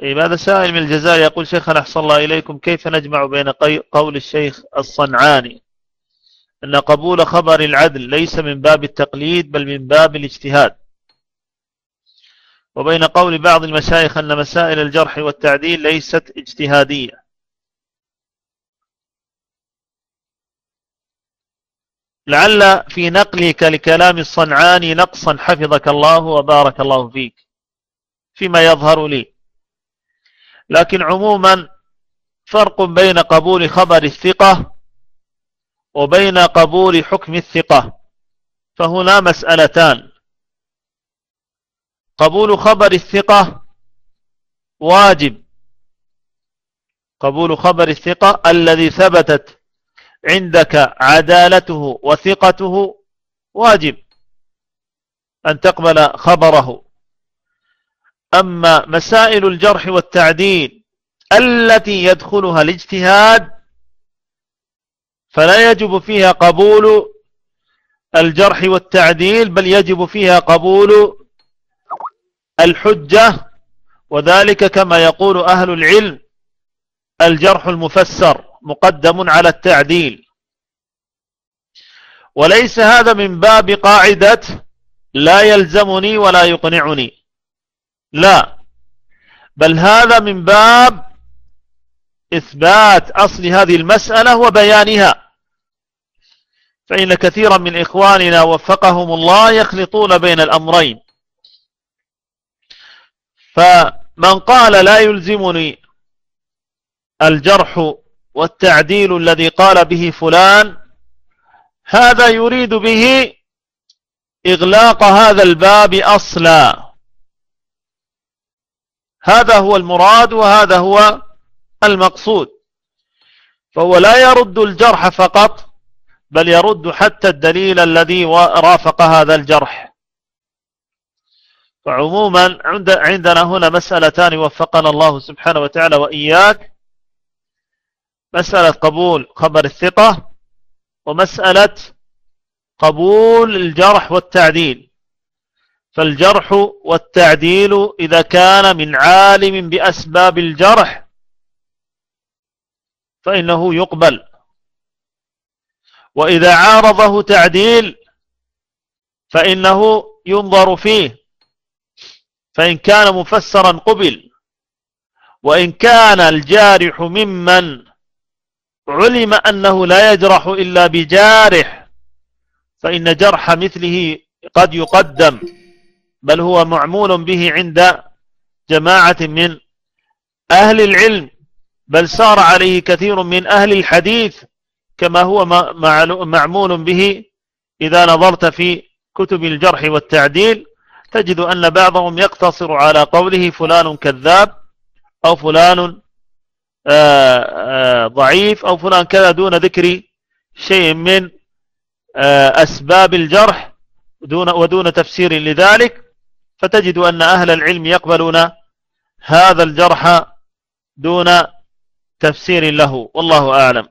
طيب هذا سائل من الجزائر يقول شيخنا أحسن الله إليكم كيف نجمع بين قول الشيخ الصنعاني أن قبول خبر العدل ليس من باب التقليد بل من باب الاجتهاد؟ وبين قول بعض المشايخ أن مسائل الجرح والتعديل ليست اجتهادية. لعل في نقلك لكلام الصنعاني نقصا حفظك الله وبارك الله فيك فيما يظهر لي. لكن عموما فرق بين قبول خبر الثقة وبين قبول حكم الثقة فهنا مسألتان. قبول خبر الثقة واجب. قبول خبر الثقة الذي ثبتت عندك عدالته وثقته واجب. أن تقبل خبره. أما مسائل الجرح والتعديل التي يدخلها الاجتهاد فلا يجب فيها قبول الجرح والتعديل بل يجب فيها قبول الحجة وذلك كما يقول أهل العلم الجرح المفسر مقدم على التعديل. وليس هذا من باب قاعدة لا يلزمني ولا يقنعني. لا. بل هذا من باب إثبات أصل هذه المسألة وبيانها. فإن كثيرا من إخواننا وفقهم الله يخلطون بين الأمرين. فمن قال لا يلزمني الجرح والتعديل الذي قال به فلان هذا يريد به إغلاق هذا الباب أصلا. هذا هو المراد وهذا هو المقصود. فهو لا يرد الجرح فقط بل يرد حتى الدليل الذي رافق هذا الجرح. فعموما عندنا هنا مسألتان وفقنا الله سبحانه وتعالى وإياك. مسألة قبول خبر الثقة ومسألة قبول الجرح والتعديل. فالجرح والتعديل إذا كان من عالم بأسباب الجرح فإنه يقبل. وإذا عارضه تعديل فإنه ينظر فيه. فإن كان مفسرا قبل. وإن كان الجارح ممن علم أنه لا يجرح إلا بجارح فإن جرح مثله قد يقدم. بل هو معمول به عند جماعة من أهل العلم بل سار عليه كثير من أهل الحديث كما هو معمول به إذا نظرت في كتب الجرح والتعديل تجد أن بعضهم يقتصر على قوله فلان كذاب أو فلان آه، آه، ضعيف أو فلان كذا دون ذكر شيء من آه، أسباب الجرح دون ودون تفسير لذلك. فتجد أن أهل العلم يقبلون هذا الجرح دون تفسير له. والله أعلم.